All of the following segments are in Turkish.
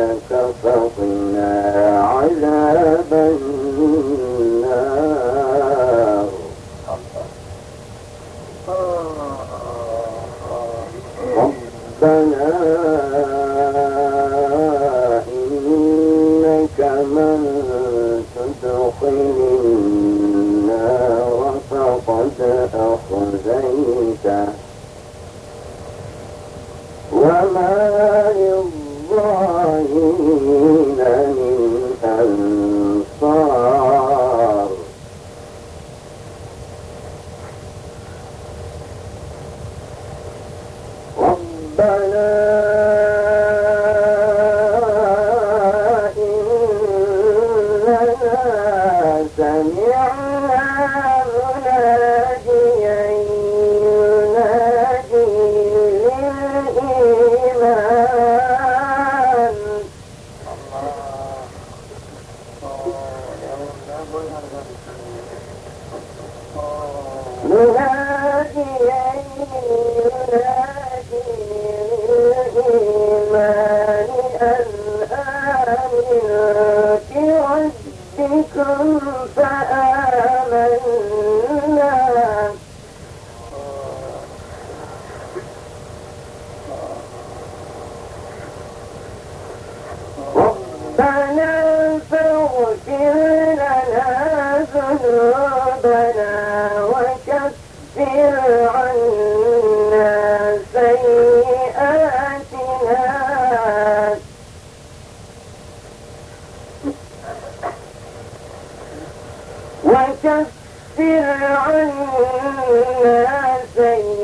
นะครับ يا سيئ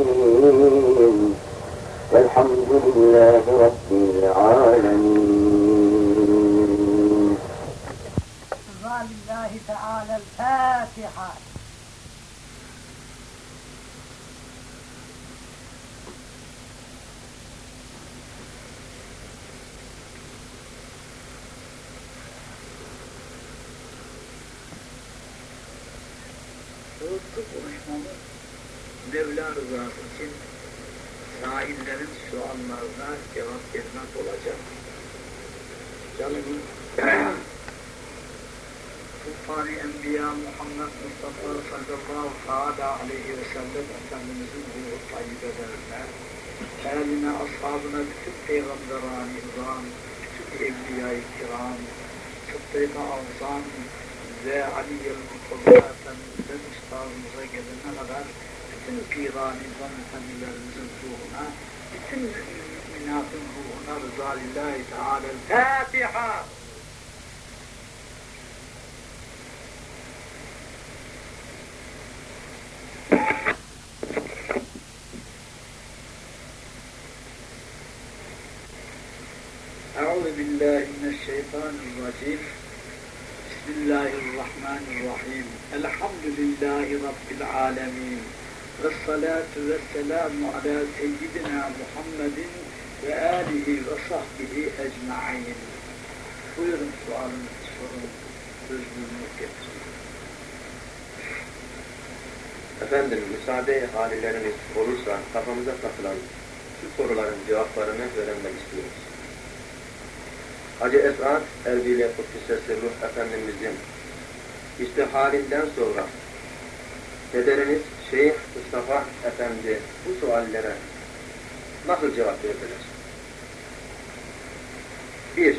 لله رب العالمين تعالى الفاتحة Devler zaten. Sahillerin suallarına cevap vermek olacak. Canım Tufani Enbiya Muhammed Mustafa sallallahu teala aleyhi ve sellem Efendimizin ruhu tayyibelerine, eline, ashabına, bütün peygamberani izan, bütün evliya-i kiram, sıddık-ı azam ve Ali-i Mustafa Efendimiz'den üstadımıza gelene kadar bütün izan efendilerimizin ruhuna, müminatın ruhuna rıza lillahi teala. Fatiha! أعوذ بالله من الشيطان الرجيم بسم الله الرحمن الرحيم الحمد لله رب العالمين والصلاة والسلام على سيدنا محمد وآله وصحبه أجمعين Buyurun sualınızı sorun, özgürlüğünü getirin. Efendim, müsaade halileriniz olursa kafamıza takılan şu soruların cevaplarını öğrenmek istiyoruz. Hacı Esad Erbil-i Kuddise Sırruh Efendimizin istihalinden sonra dedeleriniz Şeyh Mustafa Efendi bu suallere nasıl cevap verdiler? Bir,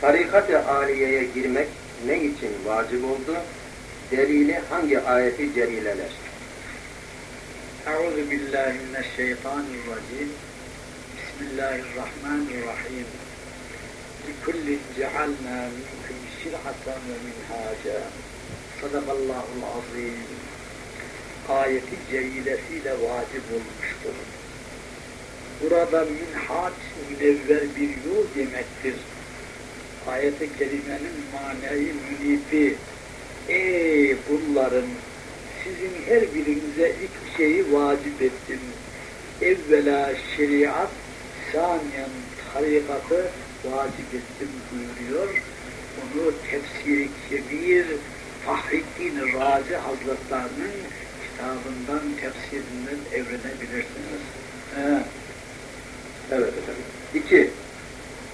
Tarikat-ı Aliye'ye girmek ne için vacip oldu? Delili hangi ayeti celileler? Euzu billahi mineşşeytanirracim. Bismillahirrahmanirrahim. لِكُلِّ جَعَلْنَا مِنْكُمْ شِرْعَةً وَمِنْهَاجًا Sadakallahul azim. Ayeti celilesiyle vacip olmuştur. Burada minhaç münevver bir yol demektir. Ayet-i kerimenin manayı münifi. Ey kullarım! Sizin her birinize iki şeyi vacip ettim. Evvela şeriat, saniyen tarikatı vacip ettim buyuruyor. Bunu tefsiri kebir Fahrettin Razi Hazretlerinin kitabından, tefsirinden evrenebilirsiniz. He. Evet efendim. İki,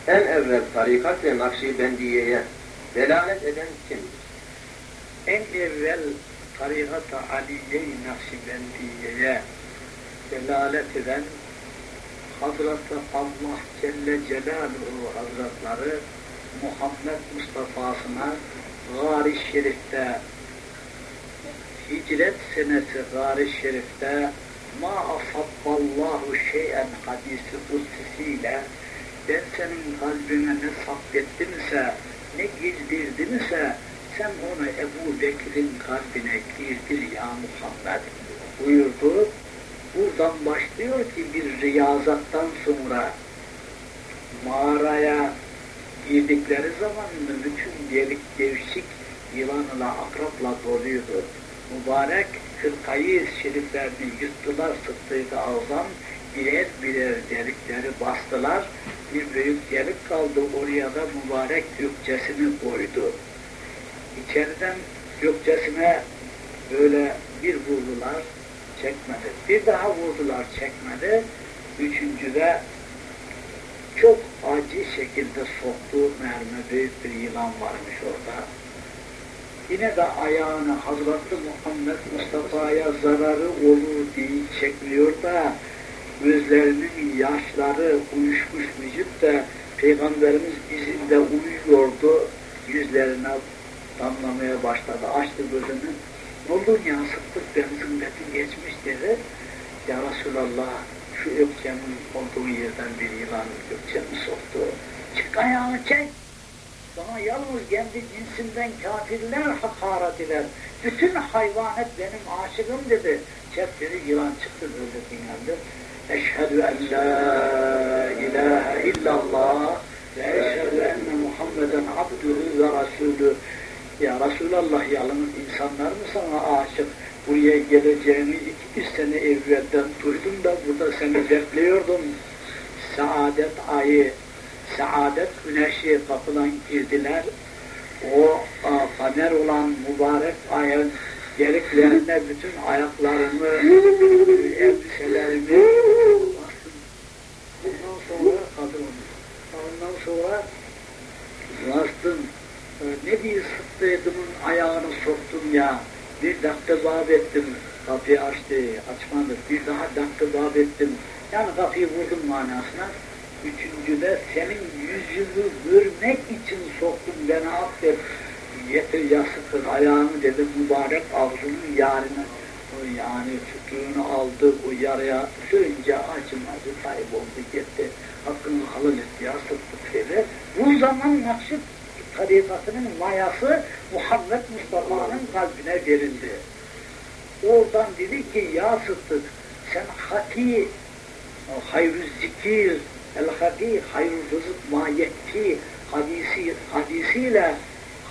en evvel tarikat ve Nakşibendiye'ye delalet eden kimdir? En evvel tarikat-ı Aliye-i Nakşibendiye'ye delalet eden Hazreti Allah Celle Celaluhu Hazretleri Muhammed Mustafa'sına Gari Şerif'te Hicret senesi Gari Şerif'te Ma asabballahu şeyen hadisi kutsisiyle ben senin kalbine ne sabrettimse, ne gizdirdimse sen onu Ebu Bekir'in kalbine girdir ya Muhammed buyurdu. Buradan başlıyor ki bir riyazattan sonra mağaraya girdikleri zaman bütün delik devşik yılanla akrapla doluydu. Mübarek hırkayı şeriflerini yuttular sıktıydı ağzam, birer birer delikleri bastılar. Bir büyük delik kaldı oraya da mübarek gökçesini koydu. İçeriden gökçesine böyle bir vurdular, çekmedi. Bir daha vurdular, çekmedi. Üçüncüde çok acı şekilde soktuğu mermi büyük bir yılan varmış orada. Yine de ayağını Hazreti Muhammed Mustafa'ya zararı olur diye çekmiyor da gözlerinin yaşları uyuşmuş vücut da Peygamberimiz izinde uyuyordu. Yüzlerine damlamaya başladı. Açtı gözünü. Ne oldu ya sıktık benzinletin geçmiş dedi. Ya Resulallah şu ökçemin olduğu yerden bir yılan ökçemi soktu. Çık ayağını çek. Sana yalnız kendi cinsinden kafirler hakaret eder. Bütün hayvanet benim aşığım dedi. Çek dedi yılan çıktı böyle dünyada. Eşhedü en la ilahe illallah ve eşhedü enne Muhammeden abdühü ve rasulü. Ya Resulallah yalnız insanlar mı sana aşık? Buraya geleceğini iki sene evvelden duydum da burada seni bekliyordum. Saadet ayı, saadet güneşi kapıdan girdiler. o a, kamer olan mübarek ayın gereklerine bütün ayaklarımı, elbiselerimi bastım. Ondan sonra kadın, ondan sonra bastım. Ee, Ne diye sıktıydım ayağını soktum ya. Dakika bab ettim. Kapıyı açtı, açmadı. Bir daha dakika bab ettim. Yani kapıyı vurdum manasına. Üçüncüde senin yüzünü görmek için soktum beni affet. Yeter yasıkın ayağını dedim mübarek ağzının yarını. Yani sütunu aldı o yaraya sürünce acımadı kayboldu gitti. Hakkını halal etti ya sıktık dedi. Bu zaman Nakşid tarikatının mayası Muhammed Mustafa'nın kalbine verildi. Oradan dedi ki ya Sıddık sen hati hayrü zikir el hati hayrü rızık mayetti hadisi, hadisiyle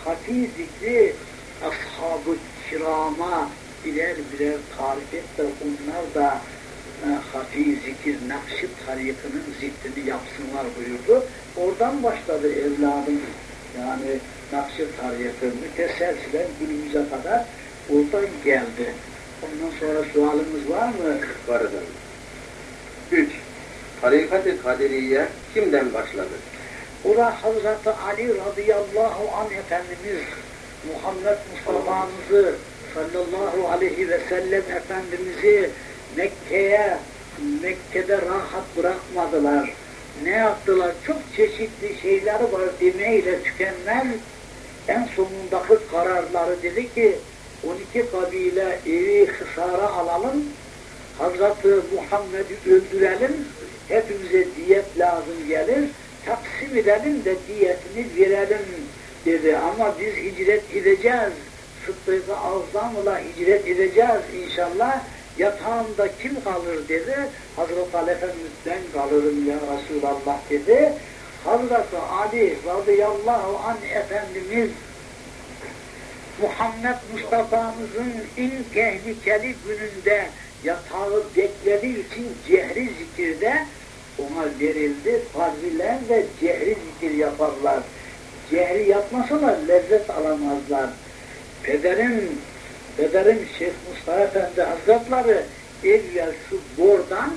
hati zikri ashab-ı kirama birer birer tarif et de onlar da e, hafi zikir nakşi tarikının zikrini yapsınlar buyurdu. Oradan başladı evladım. Yani nakşi tarikı müteselsilen günümüze kadar oradan geldi. Ondan sonra sualımız var mı? Var efendim. 3. Tarikat-ı Kadiriye kimden başladı? O da Hazreti Ali radıyallahu anh Efendimiz Muhammed Mustafa'mızı sallallahu aleyhi ve sellem Efendimiz'i Mekke'ye Mekke'de rahat bırakmadılar. Ne yaptılar? Çok çeşitli şeyler var demeyle tükenmez. En sonundaki kararları dedi ki 12 kabile evi hısara alalım. Hazreti Muhammed'i öldürelim. Hepimize diyet lazım gelir. Taksim edelim de diyetini verelim dedi. Ama biz hicret edeceğiz. Sıddık'ı azamla hicret edeceğiz inşallah. Yatağımda kim kalır dedi. Hazreti Ali Efendimiz ben kalırım ya Resulallah dedi. Hazreti Ali radıyallahu anh Efendimiz Muhammed Mustafa'mızın en tehlikeli gününde yatağı beklediği için cehri zikirde ona verildi. Farziler de cehri zikir yaparlar. Cehri yapmasalar lezzet alamazlar. Pederim, pederim Şeyh Mustafa Efendi Hazretleri evvel şu bordan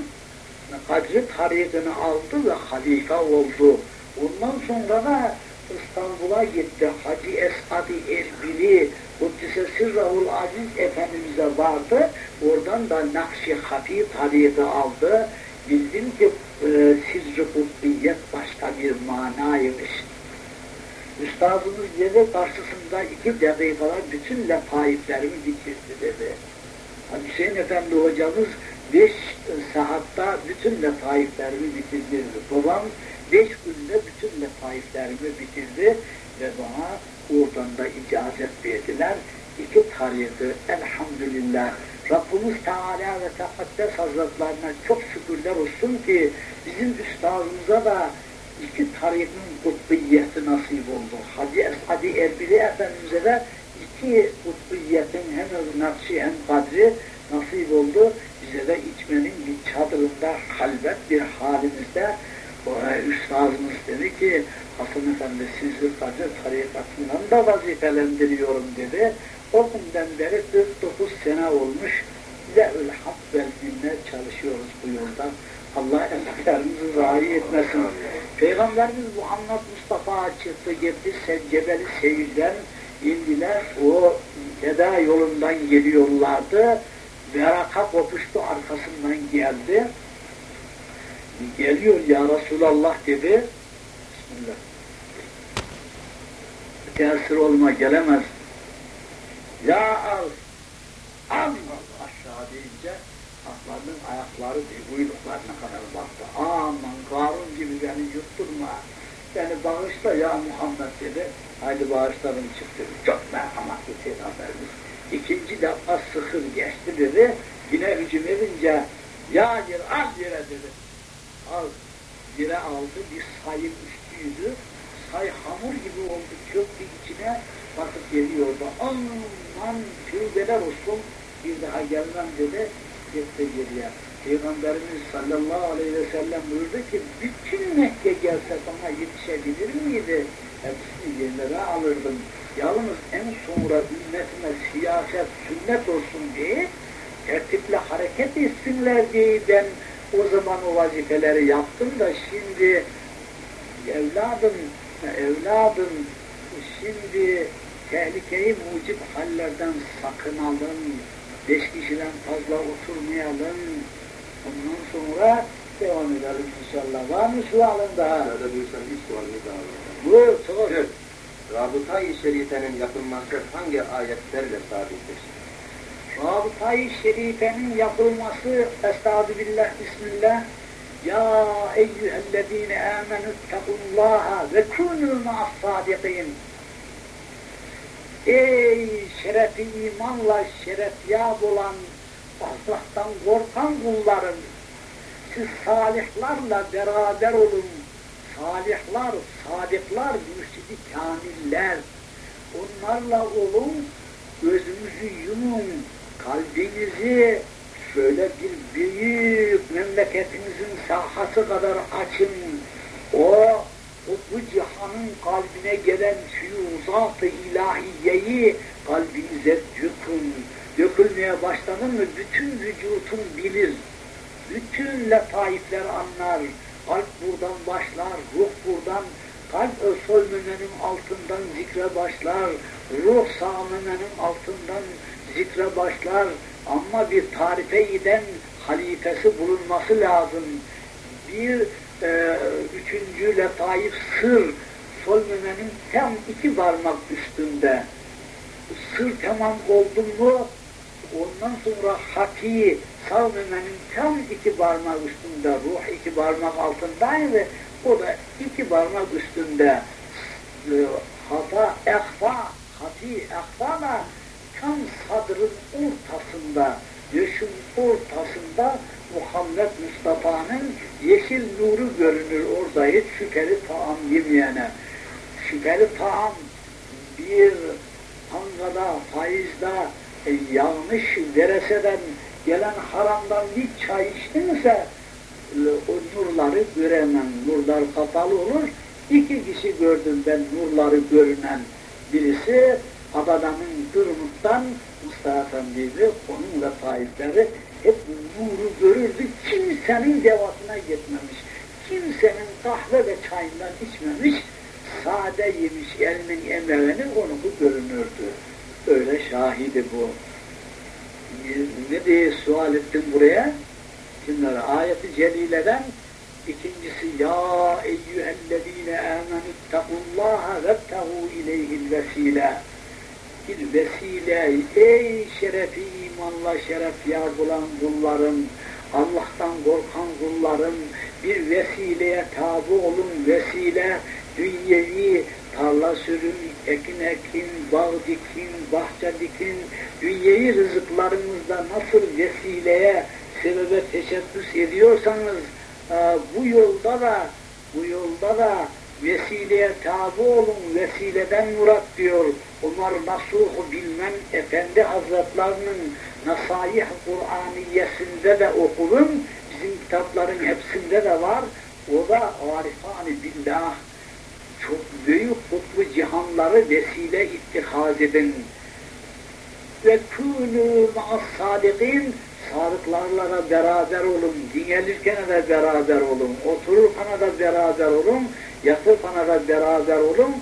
Kadri tarihini aldı ve halife oldu. Ondan sonra da İstanbul'a gitti. Hacı Esad-ı Erbili, Kuddise Sirrahul Aziz Efendimiz'e vardı. Oradan da Nakşi Hafi tarihi aldı. Bildim ki e, Sirri Kuddiyet başka bir manaymış. Üstadımız dedi karşısında iki dakikada bütün letaiflerimi bitirdi dedi. Hüseyin Efendi hocamız beş saatte bütün letaiflerimi bitirdi. Babam beş günde bütün letaiflerimi bitirdi ve bana oradan da icazet verdiler. İki tarihi elhamdülillah Rabbimiz Teala ve Tekaddes Hazretlerine çok şükürler olsun ki bizim üstadımıza da iki tarihin kutbiyeti nasip oldu. Hacı Esadi Erbili Efendimiz'e de iki kutbiyetin hem nakşi hem kadri nasip oldu. Bize de içmenin bir çadırında halvet bir halimizde Oraya üstadımız dedi ki Hasan Efendi sizi kadir tarikatından da vazifelendiriyorum dedi. O günden beri 49 sene olmuş. Le'ül hak vel çalışıyoruz bu yolda. Allah emeklerimizi zayi etmesin. Peygamberimiz Muhammed Mustafa çıktı gitti Seccebeli Seyir'den indiler. O Veda yolundan geliyorlardı. Beraka kopuştu arkasından geldi. Geliyor ya Resulallah dedi. Bismillah. Tesir olma gelemez. Ya al. Al aşağı deyince atlarının ayakları uyluklarına kadar baktı. Aman Karun gibi beni yutturma. Beni bağışla ya Muhammed dedi. Haydi bağışlarım çıktı. Çok merhametli Peygamberimiz. İkinci defa sıkır geçti dedi. Yine hücum edince ya gir al yere dedi. Al. Yere aldı. Bir sayın üstüydü. Say hamur gibi oldu. Çöktü içine bakıp geliyordu. Aman tövbeler olsun. Bir daha gelmem dedi. Gitti geriye. Peygamberimiz sallallahu aleyhi ve sellem buyurdu ki bütün Mekke gelse bana yetişebilir miydi? hepsini yerlere alırdım. Yalnız en sonra ümmetime siyaset sünnet olsun diye tertiple hareket etsinler diye ben o zaman o vazifeleri yaptım da şimdi evladım, evladım şimdi tehlikeyi mucip hallerden sakınalım, beş kişiden fazla oturmayalım, ondan sonra devam edelim inşallah. Var mı sualın daha? Müsaade buyursan bir sualımız daha var. Buyur, sor. Rabıta-i Şerife'nin yapılması hangi ayetlerle sabittir? Rabıta-i Şerife'nin yapılması Estağfirullah, Bismillah. Ya eyyühellezine amenü ittakullaha ve kûnû ma'as-sâdiqîn. Ey şerefi imanla şerefyab olan Allah'tan korkan kullarım siz salihlarla beraber olun. Salihlar, sadıklar, mürşidi kamiller. Onlarla olun gözünüzü yumun kalbinizi şöyle bir büyük memleketinizin sahası kadar açın. O, bu cihanın kalbine gelen füyuzat-ı ilahiyeyi kalbinize dökün. Dökülmeye başladı mı bütün vücutun bilir. Bütün letaifler anlar. Kalp buradan başlar, ruh buradan kalp sol altından zikre başlar, ruh sağ altından zikre başlar ama bir tarife giden halifesi bulunması lazım. Bir e, üçüncü letaif sır sol memenin tam iki parmak üstünde. Sır tamam oldu mu ondan sonra haki sağ memenin tam iki parmak üstünde, ruh iki parmak altındaydı. O da iki parmak üstünde e, hata, ehfa, hati, ehfa da tam sadrın ortasında, yaşın ortasında Muhammed Mustafa'nın yeşil nuru görünür orada hiç şüpheli taam yemeyene. Şüpheli taam bir pangada, faizde, e, yanlış dereseden gelen haramdan bir çay içtinse e, o nurları göremem. Nurlar kapalı olur. İki kişi gördüm ben nurları görünen. Birisi Abadan'ın Dırmut'tan Mustafa Efendi'ydi. Onun letaifleri hep nuru görürdü. Kimsenin devasına gitmemiş. Kimsenin kahve ve çayından içmemiş. Sade yemiş elinin emeğini onu bu görünürdü. Öyle şahidi bu. Ne diye sual ettim buraya? Kimlere? Ayeti celileden ikincisi Ya eyyühellezine amenü ittakullaha vebtehu ileyhil vesile bir vesile ey şerefi imanla şeref yar bulan kullarım Allah'tan korkan kullarım bir vesileye tabi olun vesile dünyevi tarla sürün, ekin ekin, bağ dikin, bahçe dikin, dünyevi rızıklarınızda nasıl vesileye, sebebe teşebbüs ediyorsanız e, bu yolda da bu yolda da vesileye tabi olun, vesileden murat diyor. Umar Nasuh Bilmem Efendi Hazretlerinin Nasayih Kur'aniyesinde de okudum. Bizim kitapların hepsinde de var. O da arifani billah çok büyük kutlu cihanları vesile ittihaz edin. Ve kûnû ma'as sadikin sadıklarla beraber olun, dinlenirken de beraber olun, otururken de beraber olun, yatırken de beraber olun.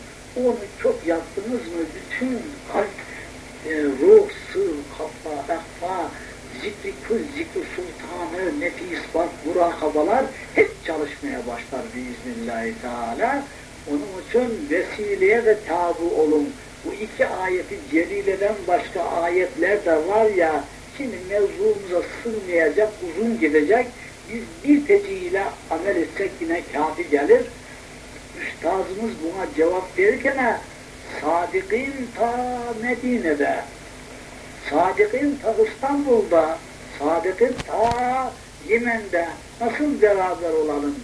Onu çok yaptınız mı bütün kalp, e, ruh, sır, kafa, ehfa, zikri kul, zikri sultanı, nefis, bak, murakabalar hep çalışmaya başlar biiznillahü teala. Onun için vesileye de tabu olun. Bu iki ayeti celileden başka ayetler de var ya, şimdi mevzumuza sığmayacak, uzun gidecek. Biz bir teciyle amel etsek yine kafi gelir. Üstazımız buna cevap verirken Sadık'ın ta Medine'de, Sadık'ın ta İstanbul'da, Sadık'ın ta Yemen'de nasıl beraber olalım?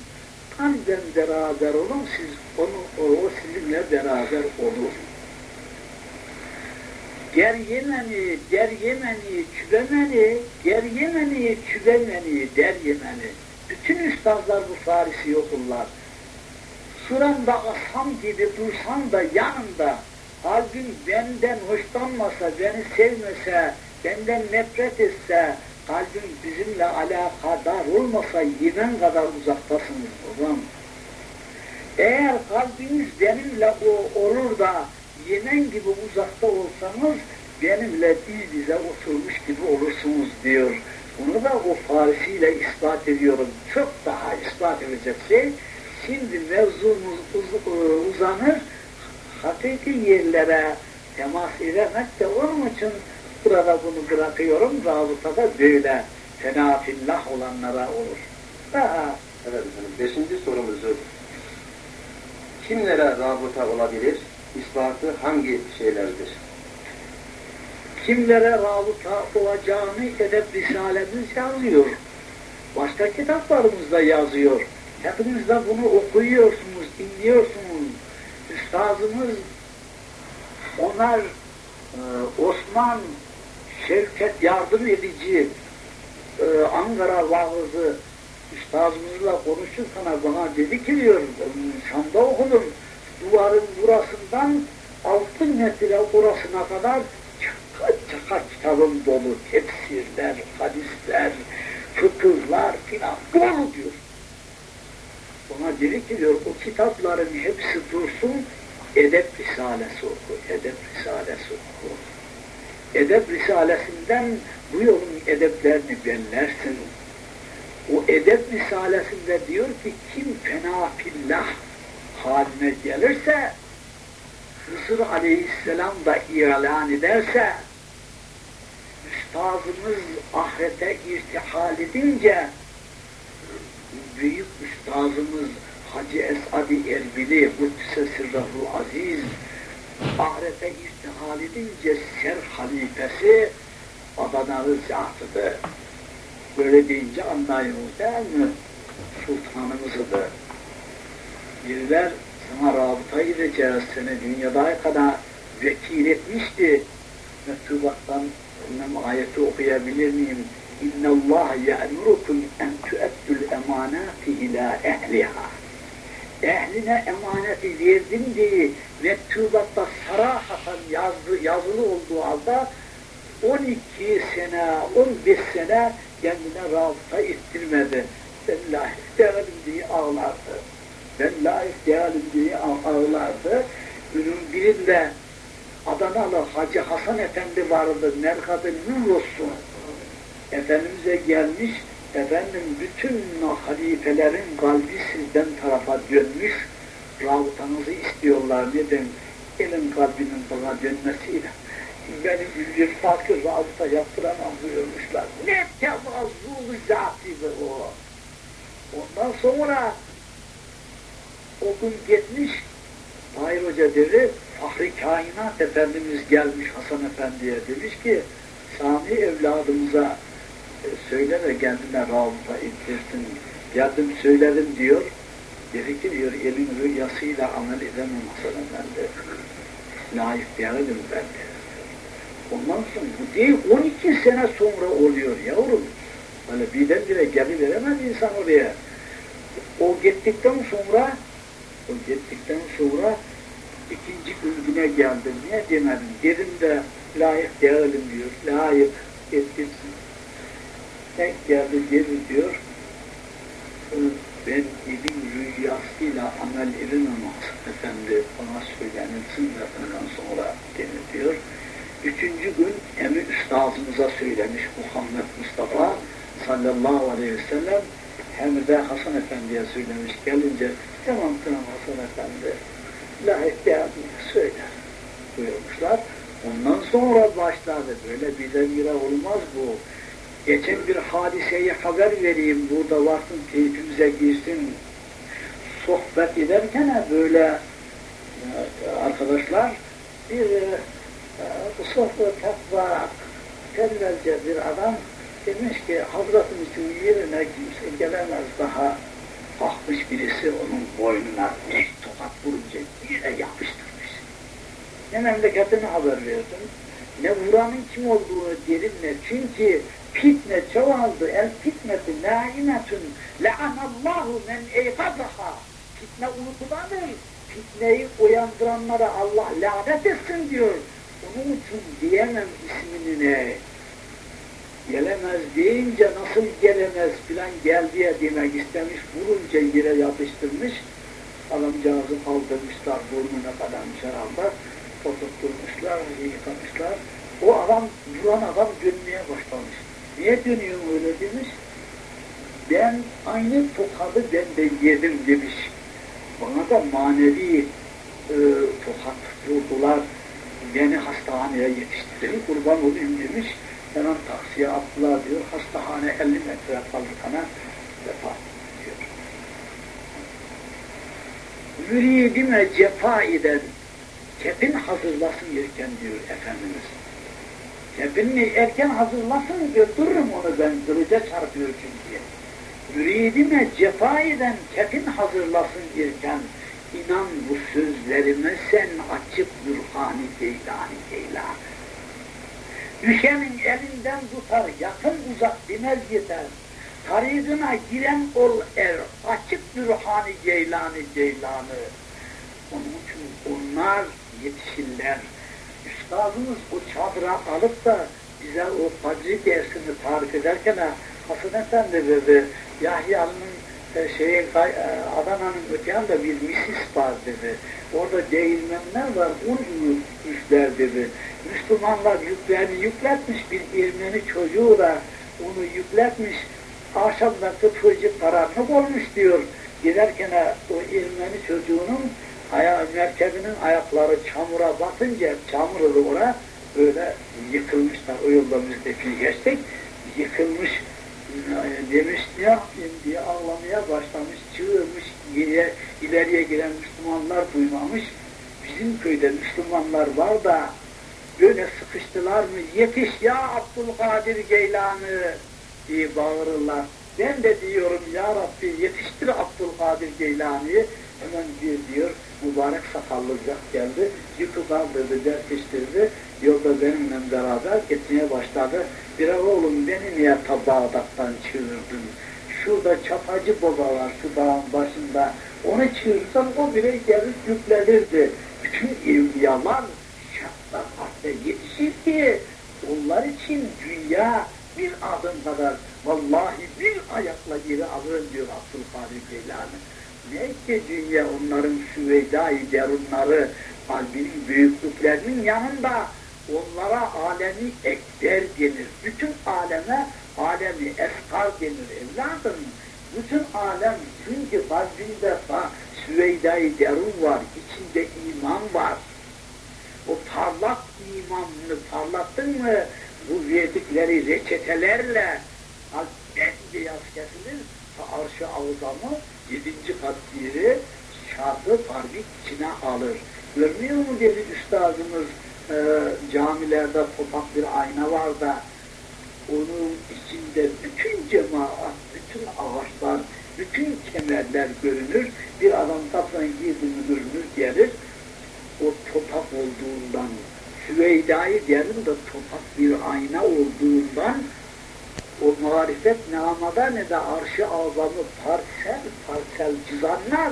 Kalben beraber olun, siz onu, o sizinle beraber olur. Ger Yemeni, der Yemeni, kübemeni, ger Yemeni, kübemeni, der Yemeni. Bütün üstazlar bu Farisi okurlar. Şuramda asam gibi dursan da yanımda, kalbin benden hoşlanmasa, beni sevmese, benden nefret etse, kalbin bizimle alakadar olmasa yemen kadar uzaktasınız babam. Eğer kalbiniz benimle o olur da yemen gibi uzakta olsanız benimle diz dize oturmuş gibi olursunuz diyor. Bunu da o Farisiyle ispat ediyorum. Çok daha ispat edecek şey. Şimdi mevzumuz uz uzanır, hakiki yerlere temas edemek de onun için burada bunu bırakıyorum. Rabıtada böyle fenafillah olanlara olur. Daha Evet efendim. Beşinci sorumuzu kimlere rabıta olabilir? İspatı hangi şeylerdir? kimlere rabıta olacağını edep risalemiz yazıyor. Başka kitaplarımızda yazıyor. Hepiniz de bunu okuyorsunuz, dinliyorsunuz. Üstazımız onlar e, Osman Şevket yardım edici e, Ankara vaazı üstazımızla konuşurken bana dedi ki diyor Şam'da okudum duvarın burasından altı metre orasına kadar kaç kaç kitabım dolu tefsirler, hadisler, fıkıhlar filan dolu diyor. Ona dedi ki diyor o kitapların hepsi dursun edep risalesi oku, edep risalesi oku. Edep risalesinden bu yolun edeplerini bellersin. O edep risalesinde diyor ki kim fena fillah haline gelirse Hızır aleyhisselam da ilan ederse üstazımız ahirete irtihal edince büyük üstazımız Hacı Esad-i Erbili Sirrahul Aziz ahirete irtihal edince ser halifesi Adanalı zatıdır. Böyle deyince anlayın değil mi? Sultanımızıdır. Biriler sana rabıta gideceğiz, seni dünyada kadar vekil etmişti. Mektubattan ayeti okuyabilir miyim? İnne Allah ya'murukum en emanati ila ehliha. Ehline emaneti verdim diye mektubatta sarahatan yazdı, yazılı olduğu halde 12 sene, 15 sene kendine rabıta ettirmedi. Ben layık değilim diye ağlardı. Ben layık değilim diye ağlardı. Günün birinde Adanalı Hacı Hasan Efendi vardı. Merkadı nur olsun. Efendimiz'e gelmiş. Efendim bütün halifelerin kalbi sizden tarafa dönmüş. Rabıtanızı istiyorlar. Neden? Elin kalbinin bana dönmesiyle. Benim bir farklı rabıta yaptıramam buyurmuşlar. Ne tevazzulu zatidir o. Ondan sonra o gün gitmiş Tahir Hoca dedi, Fahri Kainat Efendimiz gelmiş Hasan Efendi'ye demiş ki Sami evladımıza söyle de kendine rabıta ettirsin. Geldim söyledim diyor. Dedi ki diyor elin rüyasıyla amel edemem Hasan Efendi. Layık değilim ben de. Ondan sonra bu değil 12 sene sonra oluyor yavrum. Böyle birdenbire geliveremez insan oraya. O gittikten sonra o gittikten sonra ikinci ülgüne geldim. Niye demedim? Dedim de layık değilim diyor. Layık ettirsin. Tek geldi gelir diyor. Ben elin rüyasıyla amel edemem efendi. Bana söylenilsin de ondan sonra denir diyor. Üçüncü gün emi üstazımıza söylemiş Muhammed Mustafa sallallahu aleyhi ve sellem hem de Hasan Efendi'ye söylemiş gelince tamam tamam Hasan Efendi layık değerli söyler buyurmuşlar. Ondan sonra başladı. Böyle birdenbire olmaz bu. Geçen bir hadiseyi haber vereyim. Burada varsın keyfimize girsin. Sohbet ederken böyle arkadaşlar bir bu sohbet var. Evvelce bir adam demiş ki Hazretin için yerine kimse gelemez daha bakmış birisi onun boynuna bir tokat vurunca yere yapıştırmış. Ne memleketine haber verdim, ne vuranın kim olduğunu derinle çünkü fitne çoğaldı, el fitneti naimetun le'anallahu men eyqadaha fitne uykudadır. Fitneyi uyandıranlara Allah lanet etsin diyor. Onun için diyemem ismini ne. Gelemez deyince nasıl gelemez filan gel diye demek istemiş. Vurunca yere yapıştırmış. Adamcağızı kaldırmışlar burnuna kadar herhalde. Oturtturmuşlar, yıkamışlar. O adam, vuran adam dönmeye başlamış. Niye dönüyor öyle demiş. Ben aynı tokadı ben de yedim demiş. Bana da manevi e, tokat vurdular. Beni hastaneye yetiştirin, kurban olayım demiş. Hemen taksiye attılar diyor. Hastahane 50 metre kaldıkana vefat diyor. Müridime cefa eden kefin hazırlasın yerken diyor Efendimiz. Kefinini erken hazırlasın dururum onu ben, kılıca çarpıyor çünkü. Müridime cefa eden kefin hazırlasın yerken, inan bu sözlerime sen açıp Burhani Geylani Geylani. Düşenin elinden tutar, yakın uzak demez yeter. Tarihine giren ol er, açık Burhani Geylani Geylani. Onun için onlar yetişirler. Üstadımız o çadıra alıp da bize o Fadri dersini tarif ederken Hasan Efendi dedi, Yahya'nın e, şey, e, Adana'nın öte bir misis var dedi. Orada değirmenler var, un yükler dedi. Müslümanlar yüklerini yükletmiş, bir Ermeni çocuğu da onu yükletmiş. Akşamda tıpkıcı karanlık olmuş diyor. Giderken o Ermeni çocuğunun aya, merkebinin ayakları çamura batınca çamurlu oraya böyle yıkılmışlar. O yolda geçtik. Yıkılmış demiş ne yapayım diye ağlamaya başlamış, çığırmış, ileri, ileriye giren Müslümanlar duymamış. Bizim köyde Müslümanlar var da böyle sıkıştılar mı yetiş ya Abdülkadir Geylani diye bağırırlar. Ben de diyorum ya Rabbi yetiştir Abdülkadir Geylani'yi. Hemen bir diyor mübarek sakallı zat geldi. Yıkı kaldırdı, dertleştirdi. Yolda benimle beraber gitmeye başladı. Bir oğlum beni niye ta Bağdat'tan çığırdın? Şurada çapacı baba var şu dağın başında. Onu çığırsam o bile gelip yüklenirdi. Bütün evliyalar şartlar hatta yetişir ki onlar için dünya bir adım kadar vallahi bir ayakla yeri alır diyor Abdülkadir Geylani. Ki dünya onların süveyda-i derunları kalbinin büyüklüklerinin yanında onlara alemi ekber denir. Bütün aleme alemi eskar denir evladım. Bütün alem çünkü kalbinde süveyda-i derun var, içinde iman var. O parlak imanını parlattın mı bu verdikleri reçetelerle kalp bembeyaz kesilir, arşı avzamı yedinci yeri şartı parmak içine alır. Görmüyor mu dedi üstadımız e, camilerde topak bir ayna var da onun içinde bütün cemaat, bütün ağaçlar, bütün kemerler görünür. Bir adam kapıdan girdi görünür gelir. O topak olduğundan, Süveyda'yı derim de topak bir ayna olduğundan o marifet namada ne de arşı azamı parsel parsel cızanlar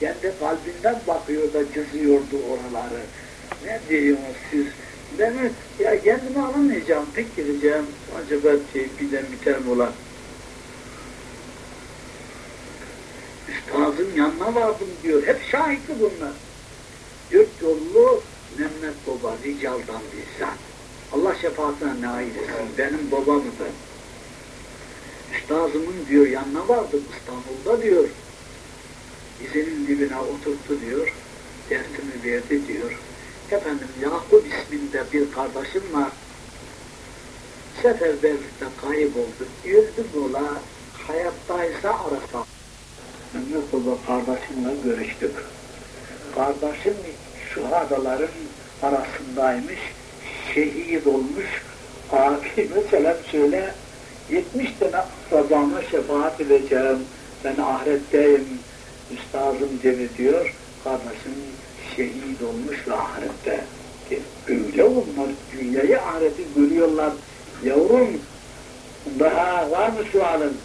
kendi kalbinden bakıyor da cızıyordu oraları. Ne diyorsunuz siz? Ben ya kendimi alamayacağım, pek gideceğim. Acaba tevhiden biter mi olan? Üstazın yanına vardım diyor. Hep şahitli bunlar. Dört yollu Mehmet Baba Rical'dan bizzat. Allah şefaatine nail etsin. Benim babamı da. Üstazımın diyor yanına vardım İstanbul'da diyor. Dizinin dibine oturttu diyor. Dersimi verdi diyor. Efendim Yakup isminde bir kardeşim var. Seferberlikte kayboldu. Öldü bula. Hayattaysa arasa. Mehmet Baba kardeşimle görüştük. Kardeşim şu hadaların arasındaymış. Şehit olmuş. Akime selam söyle. 70 tane babama şefaat edeceğim. Ben ahiretteyim. Üstadım dedi diyor. Kardeşim şehit olmuş ve ahirette. E, öyle onlar dünyayı ahireti görüyorlar. Yavrum daha var mı sualın?